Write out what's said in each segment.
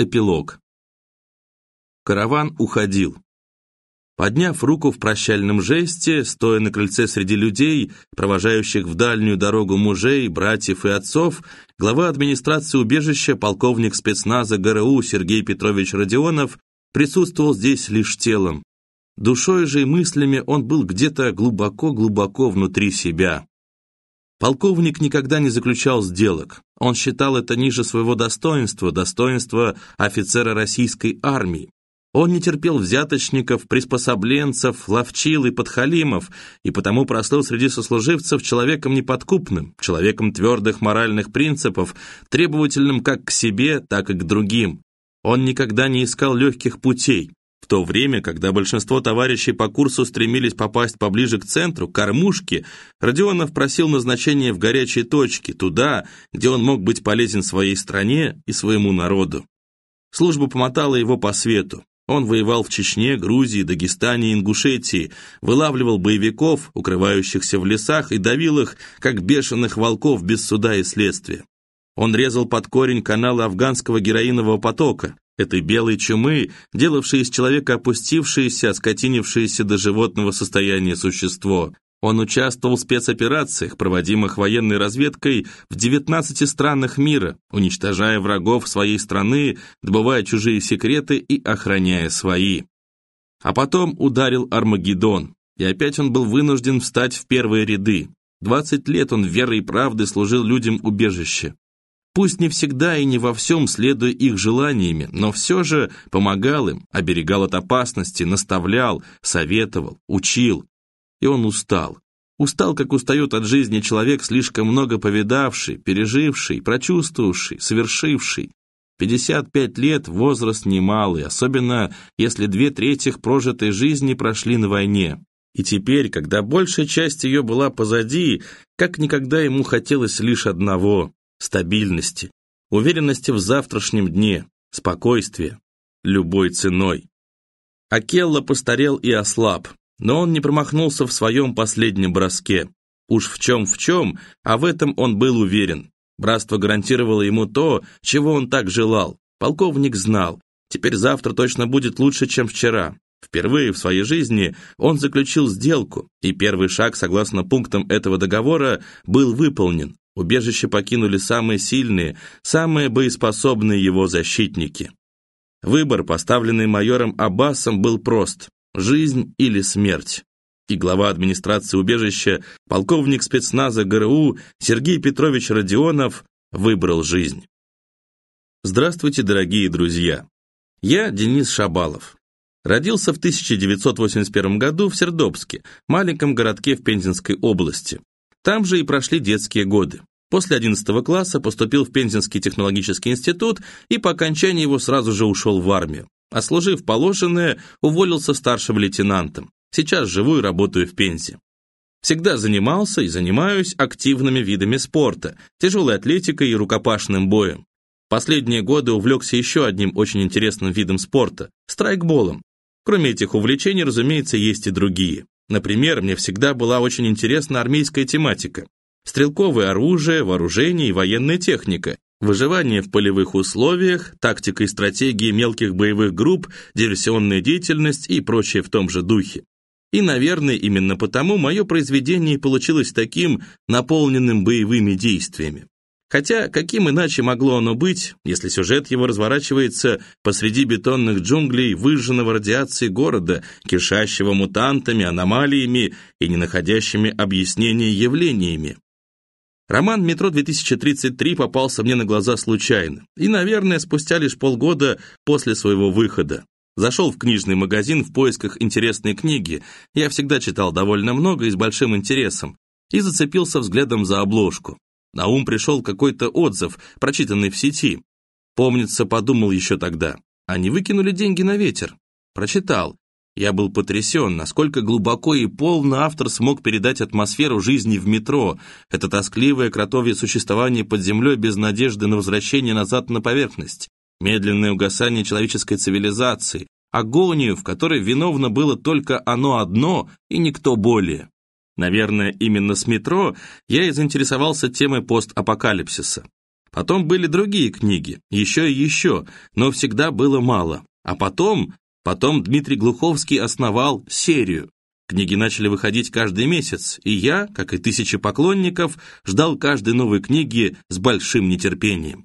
Эпилог. Караван уходил. Подняв руку в прощальном жесте, стоя на крыльце среди людей, провожающих в дальнюю дорогу мужей, братьев и отцов, глава администрации убежища, полковник спецназа ГРУ Сергей Петрович Родионов присутствовал здесь лишь телом. Душой же и мыслями он был где-то глубоко-глубоко внутри себя. Полковник никогда не заключал сделок. Он считал это ниже своего достоинства, достоинства офицера российской армии. Он не терпел взяточников, приспособленцев, ловчил и подхалимов, и потому прослыл среди сослуживцев человеком неподкупным, человеком твердых моральных принципов, требовательным как к себе, так и к другим. Он никогда не искал легких путей. В то время, когда большинство товарищей по курсу стремились попасть поближе к центру, к кормушке, Родионов просил назначения в горячие точки, туда, где он мог быть полезен своей стране и своему народу. Служба помотала его по свету. Он воевал в Чечне, Грузии, Дагестане и Ингушетии, вылавливал боевиков, укрывающихся в лесах, и давил их, как бешеных волков без суда и следствия. Он резал под корень каналы афганского героинового потока, этой белой чумы, делавшей из человека опустившееся, оскотинившееся до животного состояния существо. Он участвовал в спецоперациях, проводимых военной разведкой в 19 странах мира, уничтожая врагов своей страны, добывая чужие секреты и охраняя свои. А потом ударил Армагеддон, и опять он был вынужден встать в первые ряды. 20 лет он верой и правдой служил людям убежище. Пусть не всегда и не во всем следуя их желаниями, но все же помогал им, оберегал от опасности, наставлял, советовал, учил. И он устал. Устал, как устает от жизни человек, слишком много повидавший, переживший, прочувствовавший, совершивший. 55 лет – возраст немалый, особенно если две трети прожитой жизни прошли на войне. И теперь, когда большая часть ее была позади, как никогда ему хотелось лишь одного стабильности, уверенности в завтрашнем дне, спокойствия, любой ценой. Акелла постарел и ослаб, но он не промахнулся в своем последнем броске. Уж в чем в чем, а в этом он был уверен. Братство гарантировало ему то, чего он так желал. Полковник знал, теперь завтра точно будет лучше, чем вчера. Впервые в своей жизни он заключил сделку, и первый шаг, согласно пунктам этого договора, был выполнен. Убежище покинули самые сильные, самые боеспособные его защитники. Выбор, поставленный майором Аббасом, был прост – жизнь или смерть. И глава администрации убежища, полковник спецназа ГРУ Сергей Петрович Родионов выбрал жизнь. Здравствуйте, дорогие друзья! Я Денис Шабалов. Родился в 1981 году в Сердобске, маленьком городке в Пензенской области. Там же и прошли детские годы. После 11 класса поступил в Пензенский технологический институт и по окончании его сразу же ушел в армию. Ослужив положенное, уволился старшим лейтенантом. Сейчас живу и работаю в Пензе. Всегда занимался и занимаюсь активными видами спорта, тяжелой атлетикой и рукопашным боем. Последние годы увлекся еще одним очень интересным видом спорта – страйкболом. Кроме этих увлечений, разумеется, есть и другие. Например, мне всегда была очень интересна армейская тематика. Стрелковое оружие, вооружение и военная техника, выживание в полевых условиях, тактика и стратегии мелких боевых групп, диверсионная деятельность и прочее в том же духе. И, наверное, именно потому мое произведение получилось таким, наполненным боевыми действиями. Хотя, каким иначе могло оно быть, если сюжет его разворачивается посреди бетонных джунглей выжженного радиации города, кишащего мутантами, аномалиями и не находящими объяснения явлениями. Роман «Метро-2033» попался мне на глаза случайно, и, наверное, спустя лишь полгода после своего выхода. Зашел в книжный магазин в поисках интересной книги, я всегда читал довольно много и с большим интересом, и зацепился взглядом за обложку. На ум пришел какой-то отзыв, прочитанный в сети. Помнится, подумал еще тогда. Они выкинули деньги на ветер. Прочитал. Я был потрясен, насколько глубоко и полно автор смог передать атмосферу жизни в метро, это тоскливое кротовье существование под землей без надежды на возвращение назад на поверхность, медленное угасание человеческой цивилизации, агонию, в которой виновно было только оно одно и никто более. Наверное, именно с метро я и заинтересовался темой постапокалипсиса. Потом были другие книги, еще и еще, но всегда было мало. А потом, потом Дмитрий Глуховский основал серию. Книги начали выходить каждый месяц, и я, как и тысячи поклонников, ждал каждой новой книги с большим нетерпением.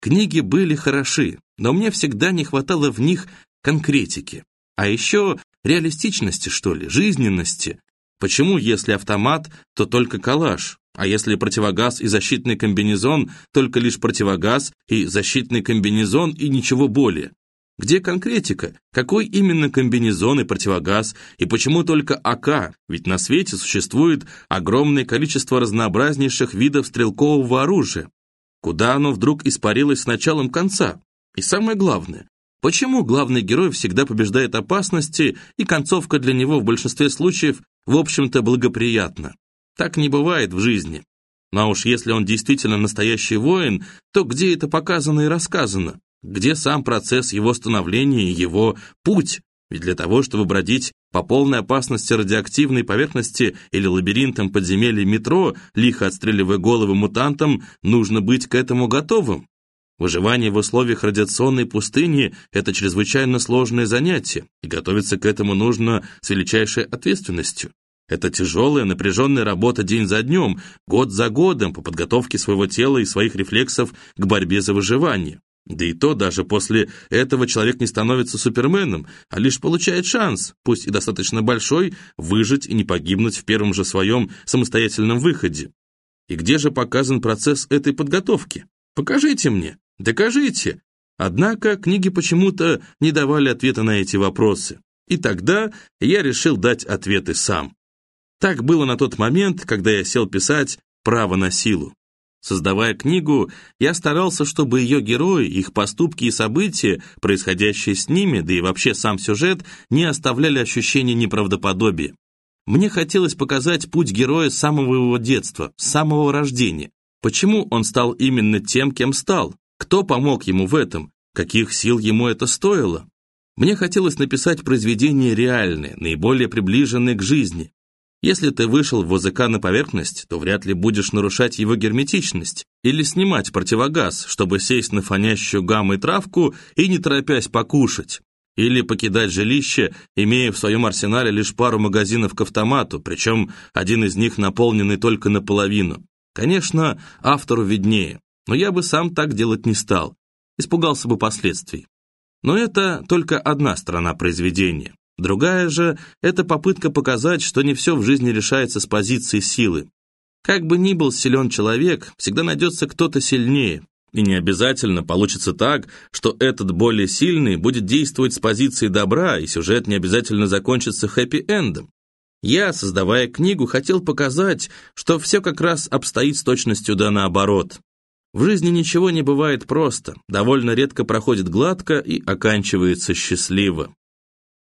Книги были хороши, но мне всегда не хватало в них конкретики. А еще реалистичности, что ли, жизненности. Почему, если автомат, то только калаш, а если противогаз и защитный комбинезон, только лишь противогаз и защитный комбинезон и ничего более? Где конкретика? Какой именно комбинезон и противогаз? И почему только АК? Ведь на свете существует огромное количество разнообразнейших видов стрелкового оружия. Куда оно вдруг испарилось с началом конца? И самое главное, почему главный герой всегда побеждает опасности, и концовка для него в большинстве случаев, в общем-то, благоприятна? Так не бывает в жизни. Но а уж если он действительно настоящий воин, то где это показано и рассказано? Где сам процесс его становления и его путь? Ведь для того, чтобы бродить по полной опасности радиоактивной поверхности или лабиринтам подземелья метро, лихо отстреливая головы мутантам, нужно быть к этому готовым. Выживание в условиях радиационной пустыни – это чрезвычайно сложное занятие, и готовиться к этому нужно с величайшей ответственностью. Это тяжелая, напряженная работа день за днем, год за годом по подготовке своего тела и своих рефлексов к борьбе за выживание. Да и то даже после этого человек не становится суперменом, а лишь получает шанс, пусть и достаточно большой, выжить и не погибнуть в первом же своем самостоятельном выходе. И где же показан процесс этой подготовки? Покажите мне, докажите. Однако книги почему-то не давали ответа на эти вопросы. И тогда я решил дать ответы сам. Так было на тот момент, когда я сел писать «Право на силу». Создавая книгу, я старался, чтобы ее герои, их поступки и события, происходящие с ними, да и вообще сам сюжет, не оставляли ощущения неправдоподобия. Мне хотелось показать путь героя с самого его детства, с самого рождения. Почему он стал именно тем, кем стал? Кто помог ему в этом? Каких сил ему это стоило? Мне хотелось написать произведение реальное, наиболее приближенное к жизни, если ты вышел в ВЗК на поверхность, то вряд ли будешь нарушать его герметичность или снимать противогаз, чтобы сесть на фонящую гаммой травку и не торопясь покушать. Или покидать жилище, имея в своем арсенале лишь пару магазинов к автомату, причем один из них наполненный только наполовину. Конечно, автору виднее, но я бы сам так делать не стал. Испугался бы последствий. Но это только одна сторона произведения. Другая же – это попытка показать, что не все в жизни решается с позиции силы. Как бы ни был силен человек, всегда найдется кто-то сильнее. И не обязательно получится так, что этот более сильный будет действовать с позиции добра, и сюжет не обязательно закончится хэппи-эндом. Я, создавая книгу, хотел показать, что все как раз обстоит с точностью да наоборот. В жизни ничего не бывает просто, довольно редко проходит гладко и оканчивается счастливо.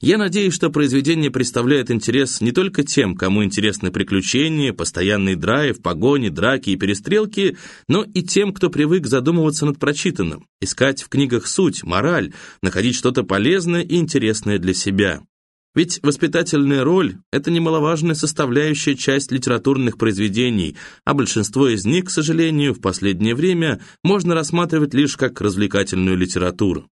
Я надеюсь, что произведение представляет интерес не только тем, кому интересны приключения, постоянный драйв, погони, драки и перестрелки, но и тем, кто привык задумываться над прочитанным, искать в книгах суть, мораль, находить что-то полезное и интересное для себя. Ведь воспитательная роль – это немаловажная составляющая часть литературных произведений, а большинство из них, к сожалению, в последнее время можно рассматривать лишь как развлекательную литературу.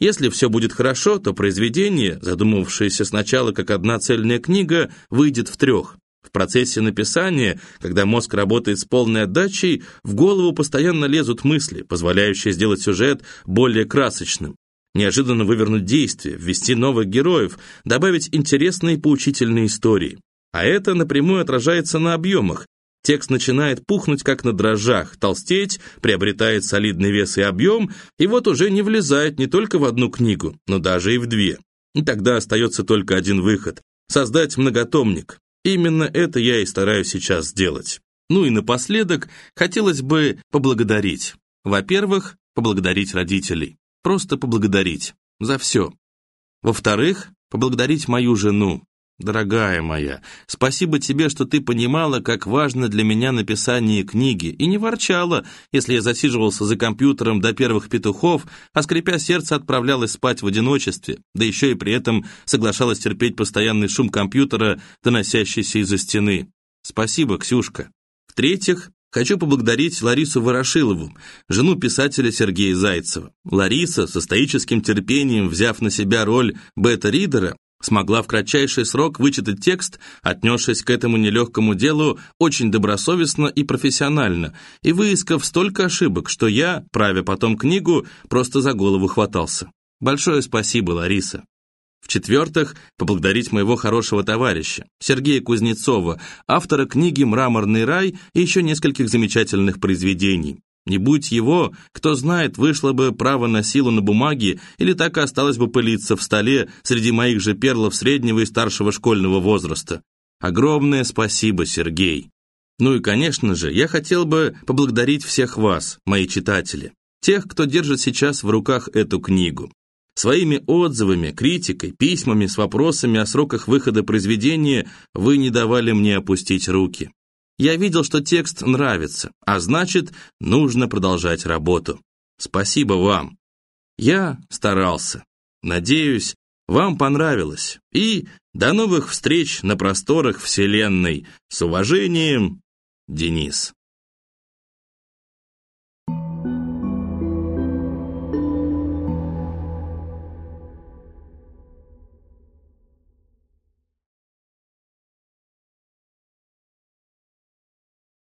Если все будет хорошо, то произведение, задумывавшееся сначала как одна цельная книга, выйдет в трех. В процессе написания, когда мозг работает с полной отдачей, в голову постоянно лезут мысли, позволяющие сделать сюжет более красочным. Неожиданно вывернуть действие, ввести новых героев, добавить интересные поучительные истории. А это напрямую отражается на объемах, Текст начинает пухнуть, как на дрожжах, толстеть, приобретает солидный вес и объем, и вот уже не влезает не только в одну книгу, но даже и в две. И тогда остается только один выход – создать многотомник. Именно это я и стараюсь сейчас сделать. Ну и напоследок хотелось бы поблагодарить. Во-первых, поблагодарить родителей. Просто поблагодарить. За все. Во-вторых, поблагодарить мою жену. Дорогая моя, спасибо тебе, что ты понимала, как важно для меня написание книги, и не ворчала, если я засиживался за компьютером до первых петухов, а скрипя сердце отправлялась спать в одиночестве, да еще и при этом соглашалась терпеть постоянный шум компьютера, доносящийся из-за стены. Спасибо, Ксюшка. В-третьих, Хочу поблагодарить Ларису Ворошилову, жену писателя Сергея Зайцева. Лариса, со стоическим терпением взяв на себя роль бета-ридера, смогла в кратчайший срок вычитать текст, отнесшись к этому нелегкому делу очень добросовестно и профессионально, и выискав столько ошибок, что я, правя потом книгу, просто за голову хватался. Большое спасибо, Лариса. В-четвертых, поблагодарить моего хорошего товарища, Сергея Кузнецова, автора книги «Мраморный рай» и еще нескольких замечательных произведений. Не будь его, кто знает, вышло бы право на силу на бумаге или так и осталось бы пылиться в столе среди моих же перлов среднего и старшего школьного возраста. Огромное спасибо, Сергей. Ну и, конечно же, я хотел бы поблагодарить всех вас, мои читатели, тех, кто держит сейчас в руках эту книгу. Своими отзывами, критикой, письмами с вопросами о сроках выхода произведения вы не давали мне опустить руки. Я видел, что текст нравится, а значит, нужно продолжать работу. Спасибо вам. Я старался. Надеюсь, вам понравилось. И до новых встреч на просторах Вселенной. С уважением, Денис.